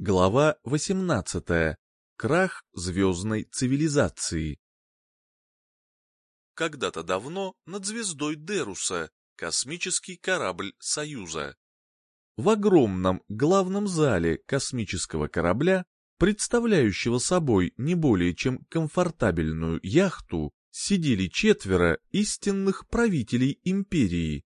Глава 18. Крах звездной цивилизации. Когда-то давно над звездой Деруса космический корабль Союза. В огромном главном зале космического корабля, представляющего собой не более чем комфортабельную яхту, сидели четверо истинных правителей империи.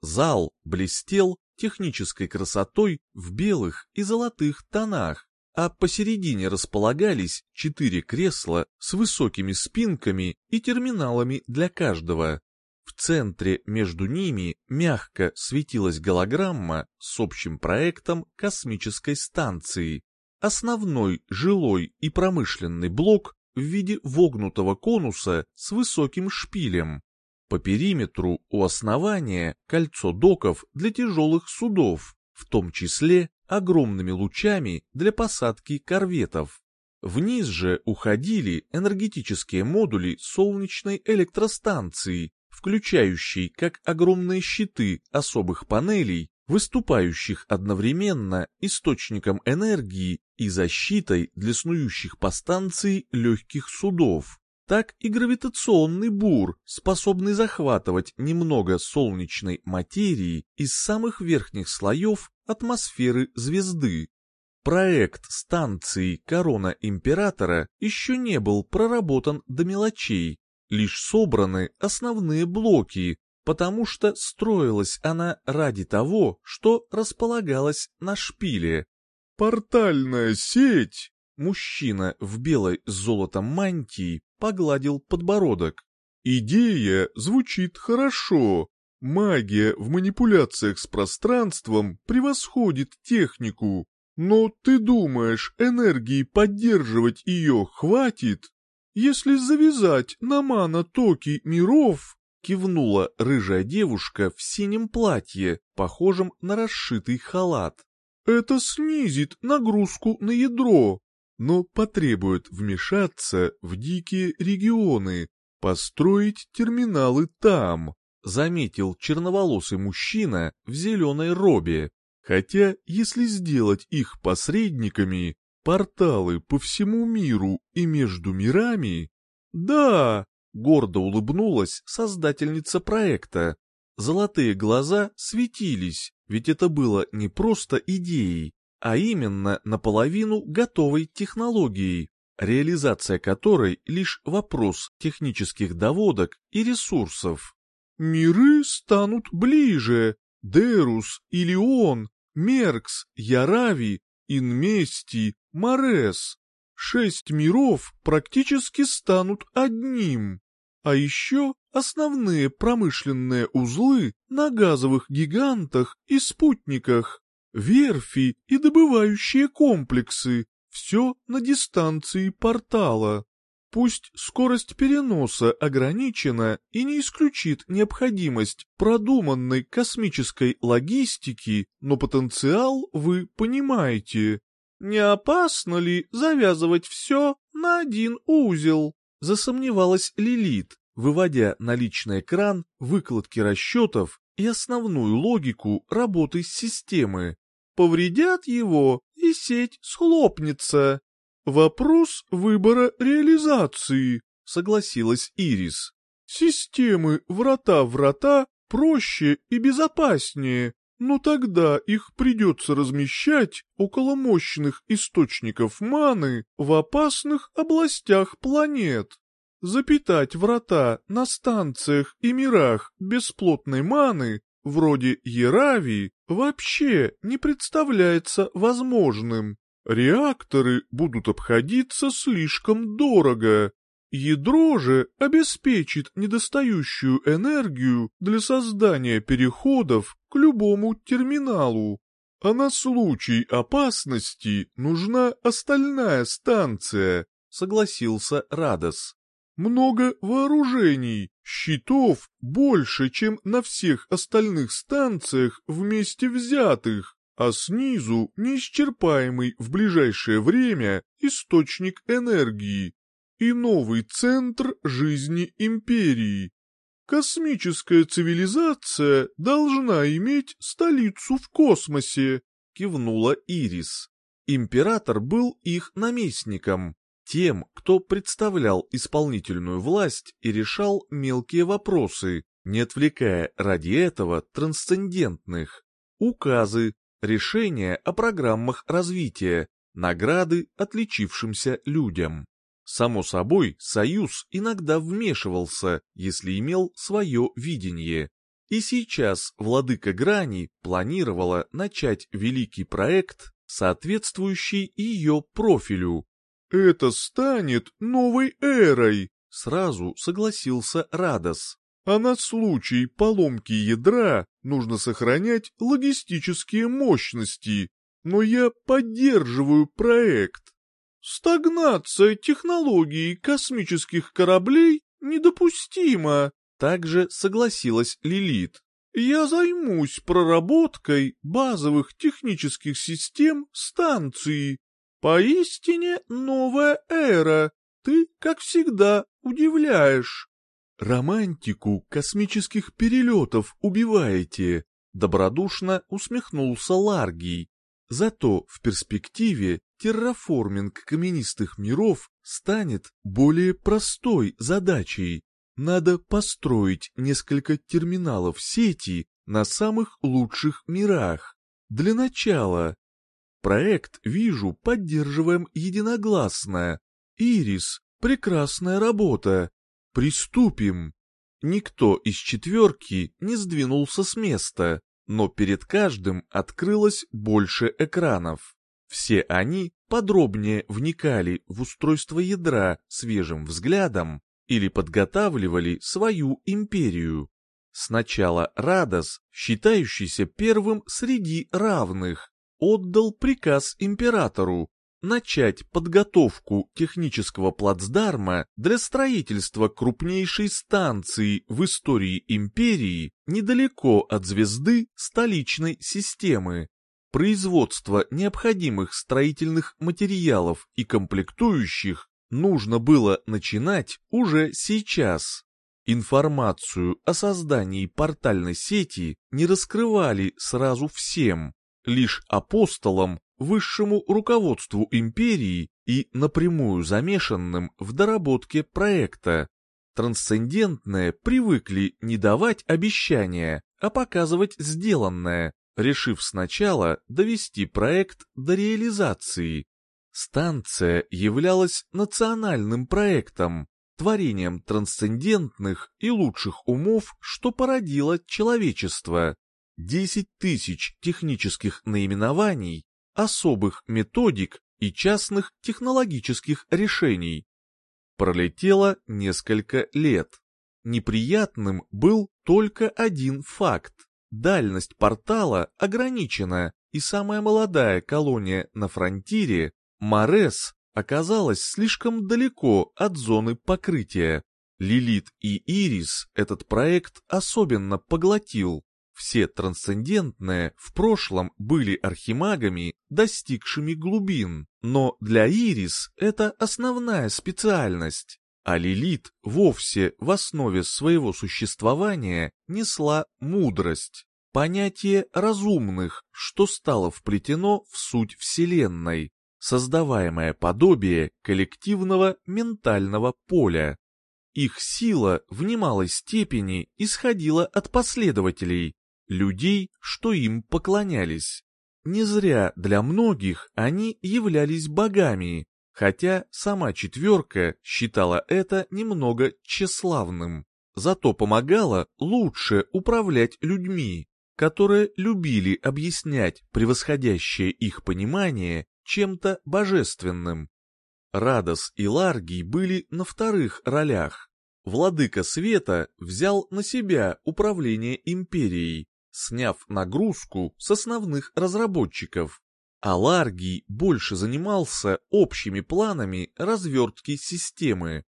Зал блестел технической красотой в белых и золотых тонах, а посередине располагались четыре кресла с высокими спинками и терминалами для каждого. В центре между ними мягко светилась голограмма с общим проектом космической станции. Основной жилой и промышленный блок в виде вогнутого конуса с высоким шпилем. По периметру у основания кольцо доков для тяжелых судов, в том числе огромными лучами для посадки корветов. Вниз же уходили энергетические модули солнечной электростанции, включающие как огромные щиты особых панелей, выступающих одновременно источником энергии и защитой для снующих по станции легких судов так и гравитационный бур, способный захватывать немного солнечной материи из самых верхних слоев атмосферы звезды. Проект станции «Корона Императора» еще не был проработан до мелочей, лишь собраны основные блоки, потому что строилась она ради того, что располагалась на шпиле. «Портальная сеть!» Мужчина в белой с золотом мантии погладил подбородок. «Идея звучит хорошо. Магия в манипуляциях с пространством превосходит технику. Но ты думаешь, энергии поддерживать ее хватит? Если завязать на мана-токи миров...» кивнула рыжая девушка в синем платье, похожем на расшитый халат. «Это снизит нагрузку на ядро, но потребует вмешаться в дикие регионы, построить терминалы там, заметил черноволосый мужчина в зеленой робе. Хотя, если сделать их посредниками, порталы по всему миру и между мирами... Да, гордо улыбнулась создательница проекта. Золотые глаза светились, ведь это было не просто идеей, а именно наполовину готовой технологией, реализация которой лишь вопрос технических доводок и ресурсов. Миры станут ближе. Дерус, Илион, Меркс, Ярави, Инмести, Морес. Шесть миров практически станут одним. А еще основные промышленные узлы на газовых гигантах и спутниках верфи и добывающие комплексы, все на дистанции портала. Пусть скорость переноса ограничена и не исключит необходимость продуманной космической логистики, но потенциал вы понимаете. Не опасно ли завязывать все на один узел? Засомневалась Лилит, выводя на личный экран выкладки расчетов и основную логику работы системы повредят его, и сеть схлопнется. Вопрос выбора реализации, согласилась Ирис. Системы врата-врата проще и безопаснее, но тогда их придется размещать около мощных источников маны в опасных областях планет. Запитать врата на станциях и мирах бесплотной маны вроде Ерави, вообще не представляется возможным. Реакторы будут обходиться слишком дорого. Ядро же обеспечит недостающую энергию для создания переходов к любому терминалу. А на случай опасности нужна остальная станция, согласился Радос. Много вооружений, щитов больше, чем на всех остальных станциях вместе взятых, а снизу неисчерпаемый в ближайшее время источник энергии и новый центр жизни империи. Космическая цивилизация должна иметь столицу в космосе, кивнула Ирис. император был их наместником, тем, кто представлял исполнительную власть и решал мелкие вопросы, не отвлекая ради этого трансцендентных. Указы, решения о программах развития, награды отличившимся людям. Само собой, Союз иногда вмешивался, если имел свое видение. И сейчас владыка Грани планировала начать великий проект, соответствующий ее профилю. «Это станет новой эрой», — сразу согласился Радос. «А на случай поломки ядра нужно сохранять логистические мощности, но я поддерживаю проект. Стагнация технологий космических кораблей недопустима, также согласилась Лилит. Я займусь проработкой базовых технических систем станции. Поистине новая эра. Ты, как всегда, удивляешь. Романтику космических перелетов убиваете, добродушно усмехнулся Ларгий. Зато в перспективе терраформинг каменистых миров станет более простой задачей. Надо построить несколько терминалов сети на самых лучших мирах. Для начала. Проект, вижу, поддерживаем единогласно. Ирис, прекрасная работа. Приступим. Никто из четверки не сдвинулся с места, но перед каждым открылось больше экранов. Все они подробнее вникали в устройство ядра свежим взглядом или подготавливали свою империю. Сначала Радос, считающийся первым среди равных, отдал приказ императору начать подготовку технического плацдарма для строительства крупнейшей станции в истории империи недалеко от звезды столичной системы. Производство необходимых строительных материалов и комплектующих нужно было начинать уже сейчас. Информацию о создании портальной сети не раскрывали сразу всем, лишь апостолам высшему руководству империи и напрямую замешанным в доработке проекта. Трансцендентные привыкли не давать обещания, а показывать сделанное, решив сначала довести проект до реализации. Станция являлась национальным проектом, творением трансцендентных и лучших умов, что породило человечество. Десять тысяч технических наименований особых методик и частных технологических решений. Пролетело несколько лет. Неприятным был только один факт. Дальность портала ограничена, и самая молодая колония на фронтире, Морес, оказалась слишком далеко от зоны покрытия. Лилит и Ирис этот проект особенно поглотил. Все трансцендентные в прошлом были архимагами, достигшими глубин, но для Ирис это основная специальность, а Лилит вовсе в основе своего существования несла мудрость, понятие разумных, что стало вплетено в суть Вселенной, создаваемое подобие коллективного ментального поля. Их сила в немалой степени исходила от последователей, людей, что им поклонялись. Не зря для многих они являлись богами, хотя сама четверка считала это немного тщеславным, зато помогала лучше управлять людьми, которые любили объяснять превосходящее их понимание чем-то божественным. Радос и Ларгий были на вторых ролях. Владыка Света взял на себя управление империей, сняв нагрузку с основных разработчиков. А Ларгий больше занимался общими планами развертки системы.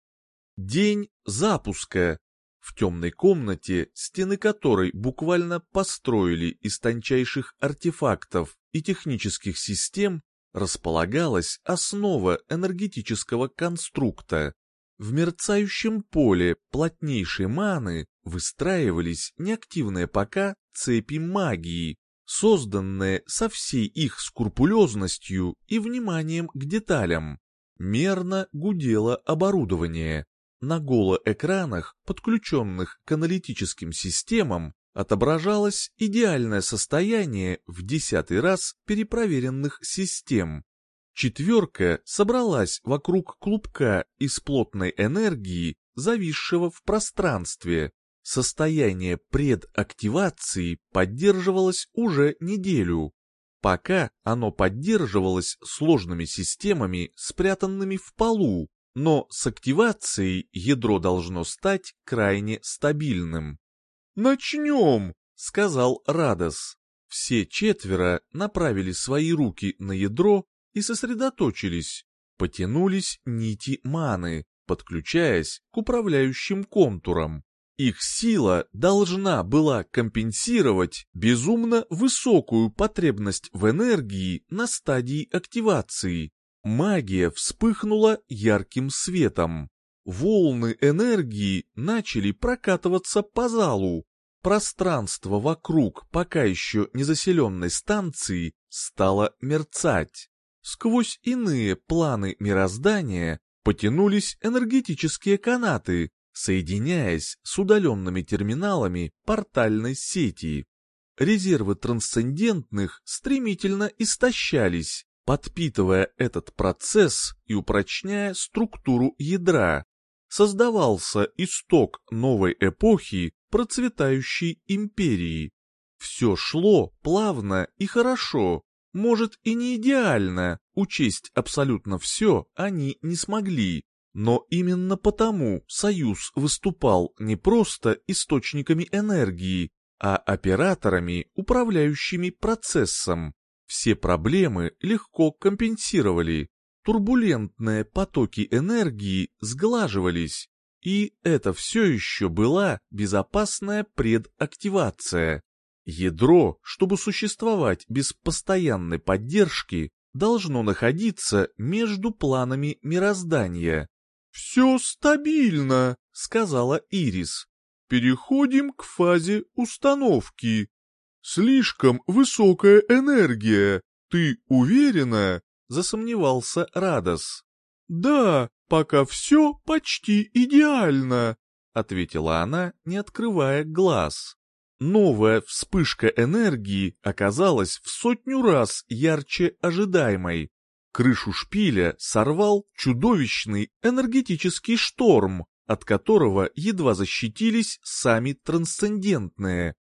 День запуска. В темной комнате, стены которой буквально построили из тончайших артефактов и технических систем, располагалась основа энергетического конструкта. В мерцающем поле плотнейшей маны выстраивались неактивные пока цепи магии, созданные со всей их скрупулезностью и вниманием к деталям. Мерно гудело оборудование. На голоэкранах, подключенных к аналитическим системам, отображалось идеальное состояние в десятый раз перепроверенных систем. Четверка собралась вокруг клубка из плотной энергии, зависшего в пространстве. Состояние предактивации поддерживалось уже неделю. Пока оно поддерживалось сложными системами, спрятанными в полу, но с активацией ядро должно стать крайне стабильным. «Начнем!» — сказал Радос. Все четверо направили свои руки на ядро и сосредоточились. Потянулись нити маны, подключаясь к управляющим контурам. Их сила должна была компенсировать безумно высокую потребность в энергии на стадии активации. Магия вспыхнула ярким светом. Волны энергии начали прокатываться по залу. Пространство вокруг пока еще незаселенной станции стало мерцать. Сквозь иные планы мироздания потянулись энергетические канаты, соединяясь с удаленными терминалами портальной сети. Резервы трансцендентных стремительно истощались, подпитывая этот процесс и упрочняя структуру ядра. Создавался исток новой эпохи процветающей империи. Все шло плавно и хорошо, может и не идеально, учесть абсолютно все они не смогли, но именно потому Союз выступал не просто источниками энергии, а операторами, управляющими процессом. Все проблемы легко компенсировали, турбулентные потоки энергии сглаживались, и это все еще была безопасная предактивация. Ядро, чтобы существовать без постоянной поддержки, должно находиться между планами мироздания. «Все стабильно», — сказала Ирис. «Переходим к фазе установки. Слишком высокая энергия. Ты уверена?» — засомневался Радос. «Да, пока все почти идеально», — ответила она, не открывая глаз. Новая вспышка энергии оказалась в сотню раз ярче ожидаемой. Крышу шпиля сорвал чудовищный энергетический шторм, от которого едва защитились сами трансцендентные.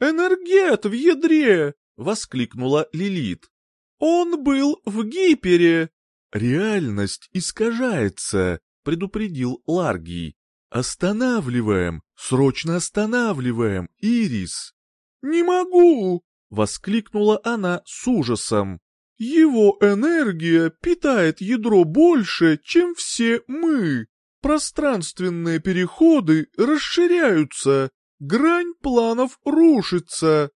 «Энергет в ядре!» — воскликнула Лилит. «Он был в гипере!» «Реальность искажается», — предупредил Ларгий. «Останавливаем! Срочно останавливаем, Ирис!» «Не могу!» — воскликнула она с ужасом. Его энергия питает ядро больше, чем все мы. Пространственные переходы расширяются, грань планов рушится.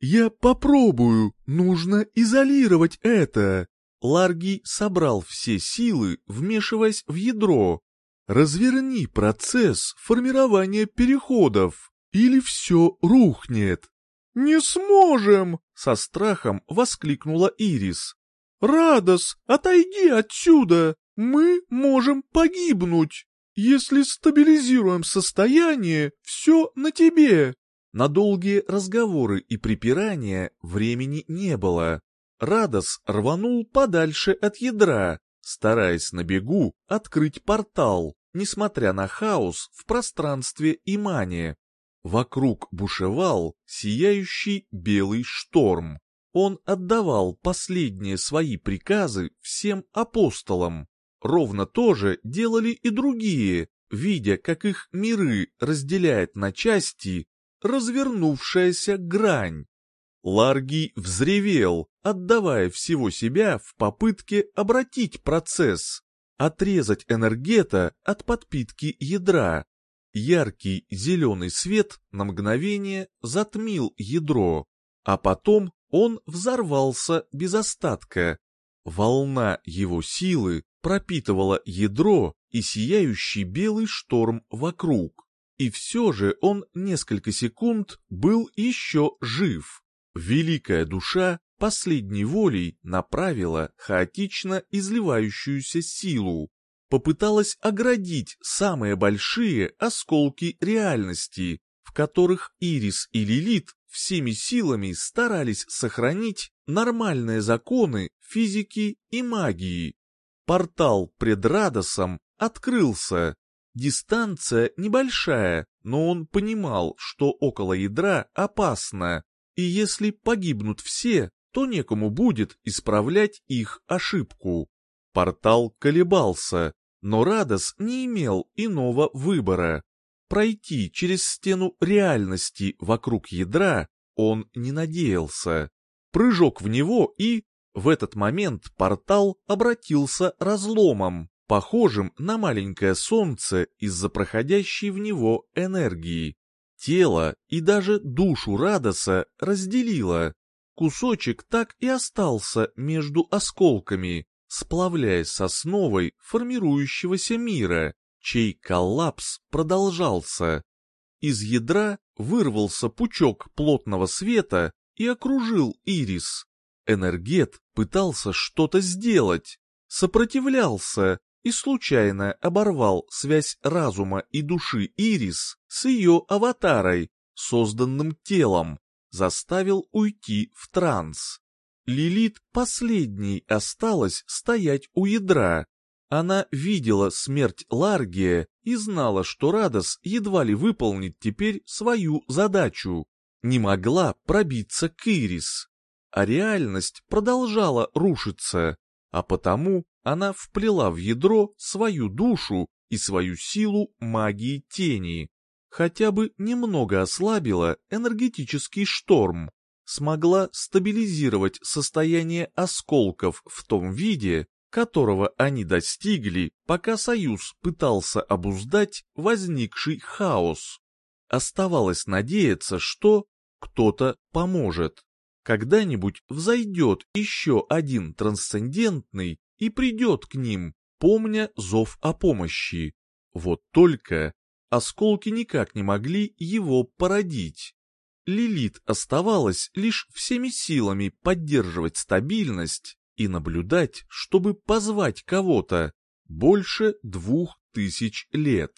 Я попробую, нужно изолировать это. Ларгий собрал все силы, вмешиваясь в ядро. Разверни процесс формирования переходов, или все рухнет. «Не сможем!» — со страхом воскликнула Ирис. «Радос, отойди отсюда! Мы можем погибнуть! Если стабилизируем состояние, все на тебе!» На долгие разговоры и припирания времени не было. Радос рванул подальше от ядра, стараясь на бегу открыть портал, несмотря на хаос в пространстве и мане. Вокруг бушевал сияющий белый шторм. Он отдавал последние свои приказы всем апостолам. Ровно то же делали и другие, видя, как их миры разделяет на части развернувшаяся грань. Ларгий взревел, отдавая всего себя в попытке обратить процесс, отрезать энергета от подпитки ядра, Яркий зеленый свет на мгновение затмил ядро, а потом он взорвался без остатка. Волна его силы пропитывала ядро и сияющий белый шторм вокруг. И все же он несколько секунд был еще жив. Великая душа последней волей направила хаотично изливающуюся силу, попыталась оградить самые большие осколки реальности, в которых Ирис и Лилит всеми силами старались сохранить нормальные законы физики и магии. Портал пред Радосом открылся. Дистанция небольшая, но он понимал, что около ядра опасно, и если погибнут все, то некому будет исправлять их ошибку. Портал колебался, но Радос не имел иного выбора. Пройти через стену реальности вокруг ядра он не надеялся. Прыжок в него и... В этот момент портал обратился разломом, похожим на маленькое солнце из-за проходящей в него энергии. Тело и даже душу Радоса разделило. Кусочек так и остался между осколками, сплавляясь с основой формирующегося мира, чей коллапс продолжался. Из ядра вырвался пучок плотного света и окружил ирис. Энергет пытался что-то сделать, сопротивлялся и случайно оборвал связь разума и души Ирис с ее аватарой, созданным телом, заставил уйти в транс. Лилит последней осталась стоять у ядра. Она видела смерть Ларгия и знала, что Радос едва ли выполнит теперь свою задачу. Не могла пробиться к Ирис. А реальность продолжала рушиться, а потому она вплела в ядро свою душу и свою силу магии тени. Хотя бы немного ослабила энергетический шторм смогла стабилизировать состояние осколков в том виде, которого они достигли, пока Союз пытался обуздать возникший хаос. Оставалось надеяться, что кто-то поможет. Когда-нибудь взойдет еще один трансцендентный и придет к ним, помня зов о помощи. Вот только осколки никак не могли его породить. Лилит оставалось лишь всеми силами поддерживать стабильность и наблюдать, чтобы позвать кого-то больше двух тысяч лет.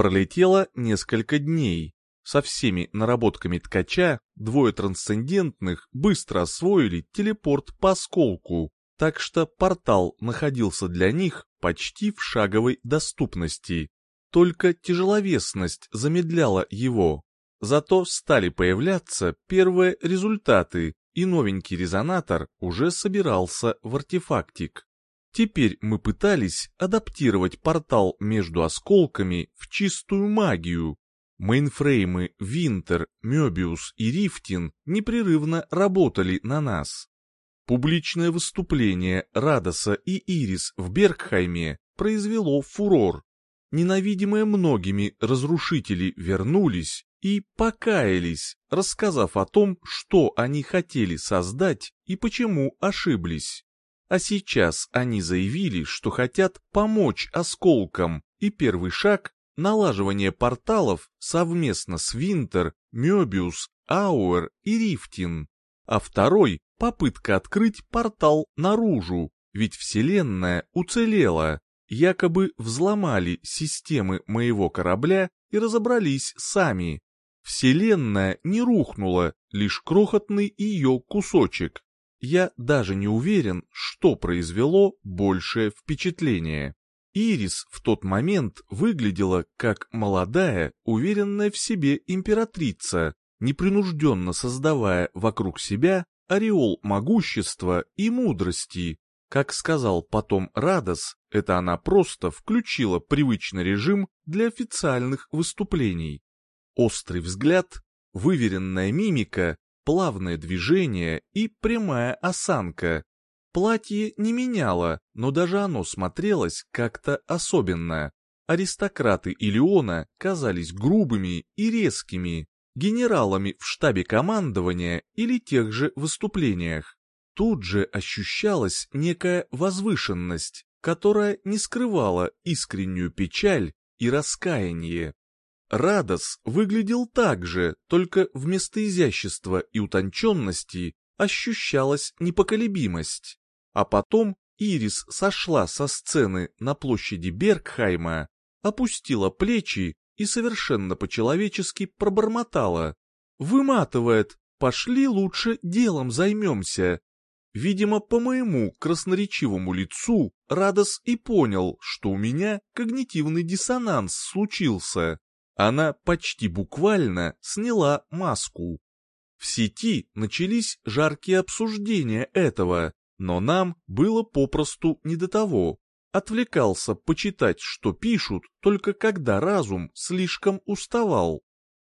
Пролетело несколько дней, со всеми наработками ткача двое трансцендентных быстро освоили телепорт по осколку, так что портал находился для них почти в шаговой доступности. Только тяжеловесность замедляла его. Зато стали появляться первые результаты, и новенький резонатор уже собирался в артефактик. Теперь мы пытались адаптировать портал между осколками в чистую магию, Мейнфреймы Винтер, Мёбиус и Рифтин непрерывно работали на нас. Публичное выступление Радоса и Ирис в Бергхайме произвело фурор. Ненавидимые многими разрушители вернулись и покаялись, рассказав о том, что они хотели создать и почему ошиблись. А сейчас они заявили, что хотят помочь осколкам, и первый шаг налаживание порталов совместно с Винтер, Мёбиус, Ауэр и Рифтин, а второй — попытка открыть портал наружу, ведь Вселенная уцелела, якобы взломали системы моего корабля и разобрались сами. Вселенная не рухнула, лишь крохотный ее кусочек. Я даже не уверен, что произвело большее впечатление. Ирис в тот момент выглядела как молодая, уверенная в себе императрица, непринужденно создавая вокруг себя ореол могущества и мудрости. Как сказал потом Радос, это она просто включила привычный режим для официальных выступлений. Острый взгляд, выверенная мимика, плавное движение и прямая осанка, Платье не меняло, но даже оно смотрелось как-то особенно. Аристократы Илиона казались грубыми и резкими, генералами в штабе командования или тех же выступлениях. тут же ощущалась некая возвышенность, которая не скрывала искреннюю печаль и раскаяние. Радос выглядел так же, только вместо изящества и утонченности ощущалась непоколебимость. А потом Ирис сошла со сцены на площади Бергхайма, опустила плечи и совершенно по-человечески пробормотала. «Выматывает, пошли лучше делом займемся». Видимо, по моему красноречивому лицу Радос и понял, что у меня когнитивный диссонанс случился. Она почти буквально сняла маску. В сети начались жаркие обсуждения этого, но нам было попросту не до того. Отвлекался почитать, что пишут, только когда разум слишком уставал.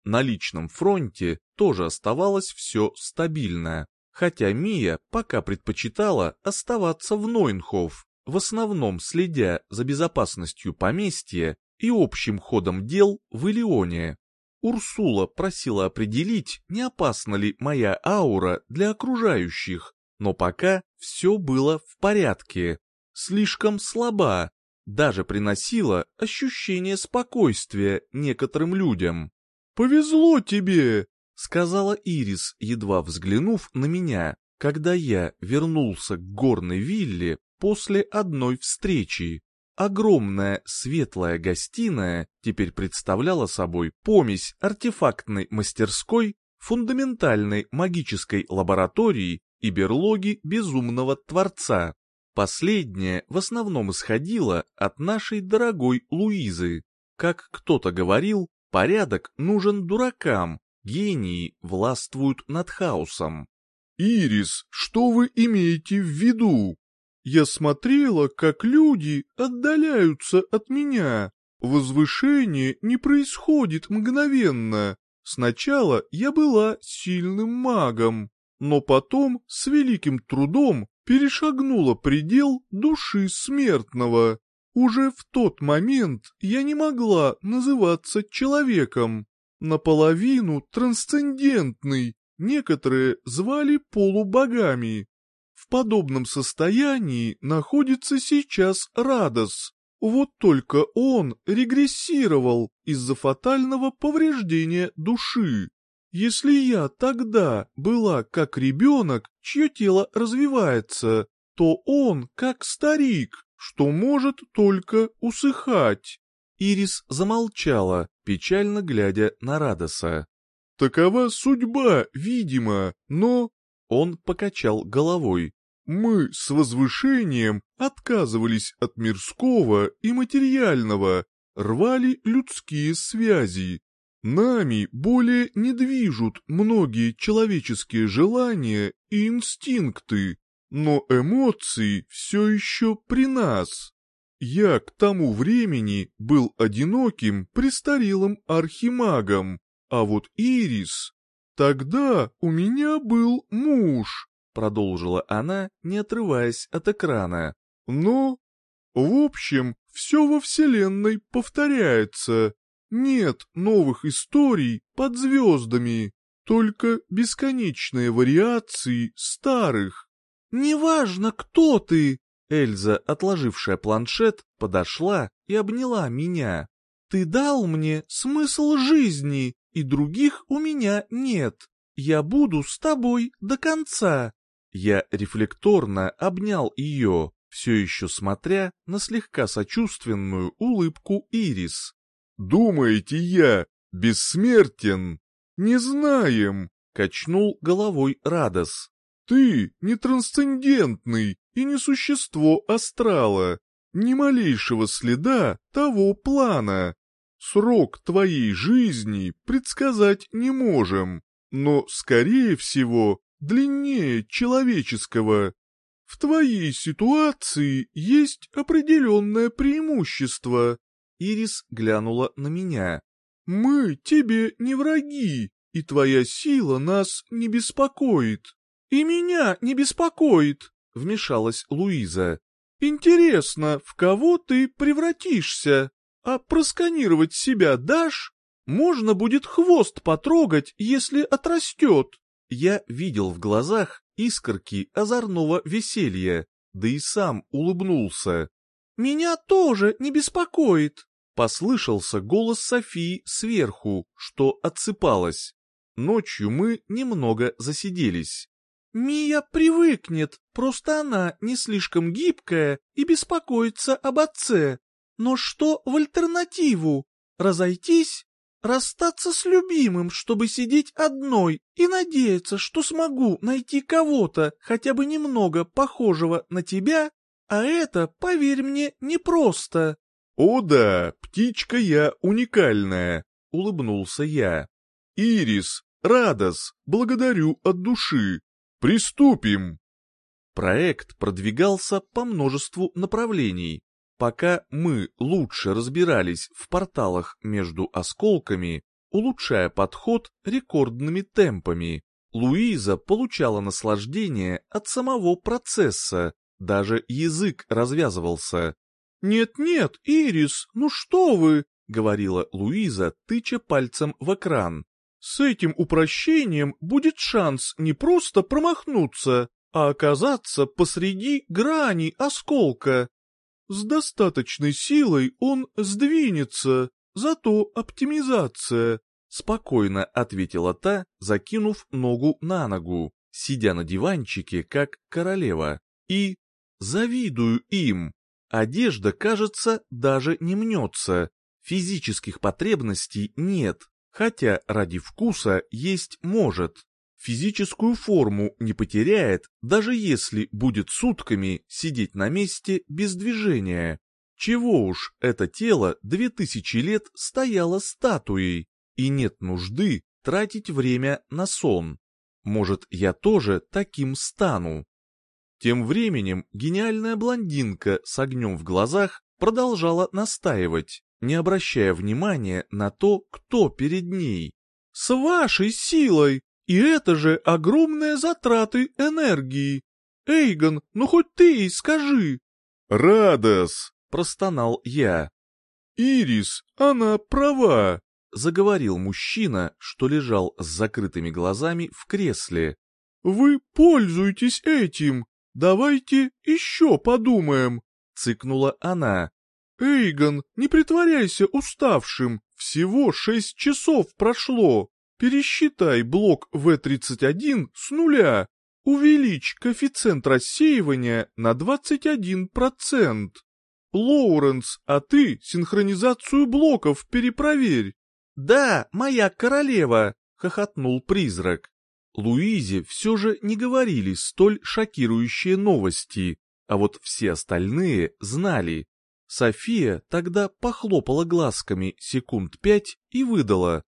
На личном фронте тоже оставалось все стабильно, хотя Мия пока предпочитала оставаться в Нойнхоф, в основном следя за безопасностью поместья и общим ходом дел в Илионе. Урсула просила определить, не опасна ли моя аура для окружающих, но пока все было в порядке. Слишком слаба, даже приносила ощущение спокойствия некоторым людям. «Повезло тебе!» — сказала Ирис, едва взглянув на меня, когда я вернулся к горной вилле после одной встречи. Огромная светлая гостиная теперь представляла собой помесь артефактной мастерской, фундаментальной магической лаборатории и берлоги безумного творца. Последнее в основном исходило от нашей дорогой Луизы. Как кто-то говорил, порядок нужен дуракам, гении властвуют над хаосом. «Ирис, что вы имеете в виду?» Я смотрела, как люди отдаляются от меня. Возвышение не происходит мгновенно. Сначала я была сильным магом, но потом с великим трудом перешагнула предел души смертного. Уже в тот момент я не могла называться человеком. Наполовину трансцендентный, некоторые звали полубогами. В подобном состоянии находится сейчас Радос. Вот только он регрессировал из-за фатального повреждения души. Если я тогда была как ребенок, чье тело развивается, то он как старик, что может только усыхать. Ирис замолчала, печально глядя на Радоса. Такова судьба, видимо, но он покачал головой. Мы с возвышением отказывались от мирского и материального, рвали людские связи. Нами более не движут многие человеческие желания и инстинкты, но эмоции все еще при нас. Я к тому времени был одиноким престарелым архимагом, а вот Ирис «Тогда у меня был муж», — продолжила она, не отрываясь от экрана. «Но, в общем, все во Вселенной повторяется. Нет новых историй под звездами, только бесконечные вариации старых. Неважно, кто ты!» Эльза, отложившая планшет, подошла и обняла меня. «Ты дал мне смысл жизни, и других у меня нет. Я буду с тобой до конца». Я рефлекторно обнял ее, все еще смотря на слегка сочувственную улыбку Ирис. «Думаете, я бессмертен?» «Не знаем», — качнул головой Радос. «Ты не трансцендентный и не существо астрала, ни малейшего следа того плана. Срок твоей жизни предсказать не можем, но, скорее всего, длиннее человеческого. В твоей ситуации есть определенное преимущество. Ирис глянула на меня. Мы тебе не враги, и твоя сила нас не беспокоит. И меня не беспокоит, вмешалась Луиза. Интересно, в кого ты превратишься? А просканировать себя дашь? Можно будет хвост потрогать, если отрастет. Я видел в глазах искорки озорного веселья, да и сам улыбнулся. «Меня тоже не беспокоит», — послышался голос Софии сверху, что отсыпалась. Ночью мы немного засиделись. «Мия привыкнет, просто она не слишком гибкая и беспокоится об отце. Но что в альтернативу? Разойтись? Расстаться с любимым, чтобы сидеть одной и надеяться, что смогу найти кого-то, хотя бы немного похожего на тебя? А это, поверь мне, непросто. «О да, птичка я уникальная», — улыбнулся я. «Ирис, Радос, благодарю от души. Приступим!» Проект продвигался по множеству направлений, Пока мы лучше разбирались в порталах между осколками, улучшая подход рекордными темпами, Луиза получала наслаждение от самого процесса, даже язык развязывался. «Нет-нет, Ирис, ну что вы!» — говорила Луиза, тыча пальцем в экран. «С этим упрощением будет шанс не просто промахнуться, а оказаться посреди грани осколка. С достаточной силой он сдвинется, зато оптимизация, спокойно ответила та, закинув ногу на ногу, сидя на диванчике, как королева. И завидую им. Одежда, кажется, даже не мнется. Физических потребностей нет, хотя ради вкуса есть может физическую форму не потеряет, даже если будет сутками сидеть на месте без движения. Чего уж, это тело две тысячи лет стояло статуей, и нет нужды тратить время на сон. Может, я тоже таким стану. Тем временем гениальная блондинка с огнем в глазах продолжала настаивать, не обращая внимания на то, кто перед ней. «С вашей силой и это же огромные затраты энергии. Эйгон, ну хоть ты ей скажи. Радос, простонал я. Ирис, она права, заговорил мужчина, что лежал с закрытыми глазами в кресле. Вы пользуетесь этим. Давайте еще подумаем, цыкнула она. Эйгон, не притворяйся уставшим. Всего шесть часов прошло. Пересчитай блок В31 с нуля. Увеличь коэффициент рассеивания на 21%. Лоуренс, а ты синхронизацию блоков перепроверь. Да, моя королева, хохотнул призрак. Луизе все же не говорили столь шокирующие новости, а вот все остальные знали. София тогда похлопала глазками секунд пять и выдала.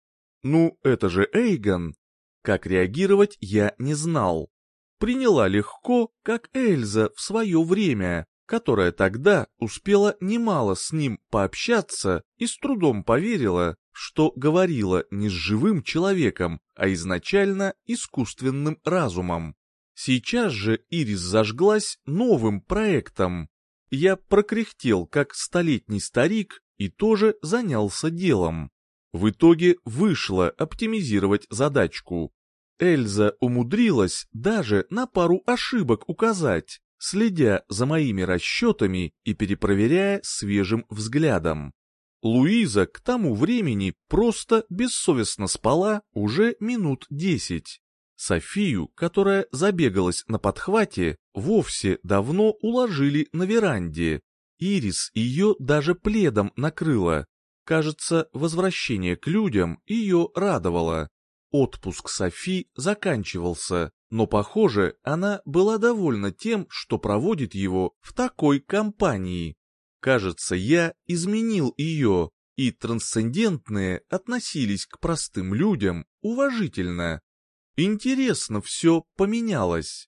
Ну, это же Эйгон. Как реагировать я не знал. Приняла легко, как Эльза в свое время, которая тогда успела немало с ним пообщаться и с трудом поверила, что говорила не с живым человеком, а изначально искусственным разумом. Сейчас же Ирис зажглась новым проектом. Я прокряхтел, как столетний старик, и тоже занялся делом. В итоге вышло оптимизировать задачку. Эльза умудрилась даже на пару ошибок указать, следя за моими расчетами и перепроверяя свежим взглядом. Луиза к тому времени просто бессовестно спала уже минут десять. Софию, которая забегалась на подхвате, вовсе давно уложили на веранде. Ирис ее даже пледом накрыла, Кажется, возвращение к людям ее радовало. Отпуск Софи заканчивался, но, похоже, она была довольна тем, что проводит его в такой компании. Кажется, я изменил ее, и трансцендентные относились к простым людям уважительно. Интересно все поменялось.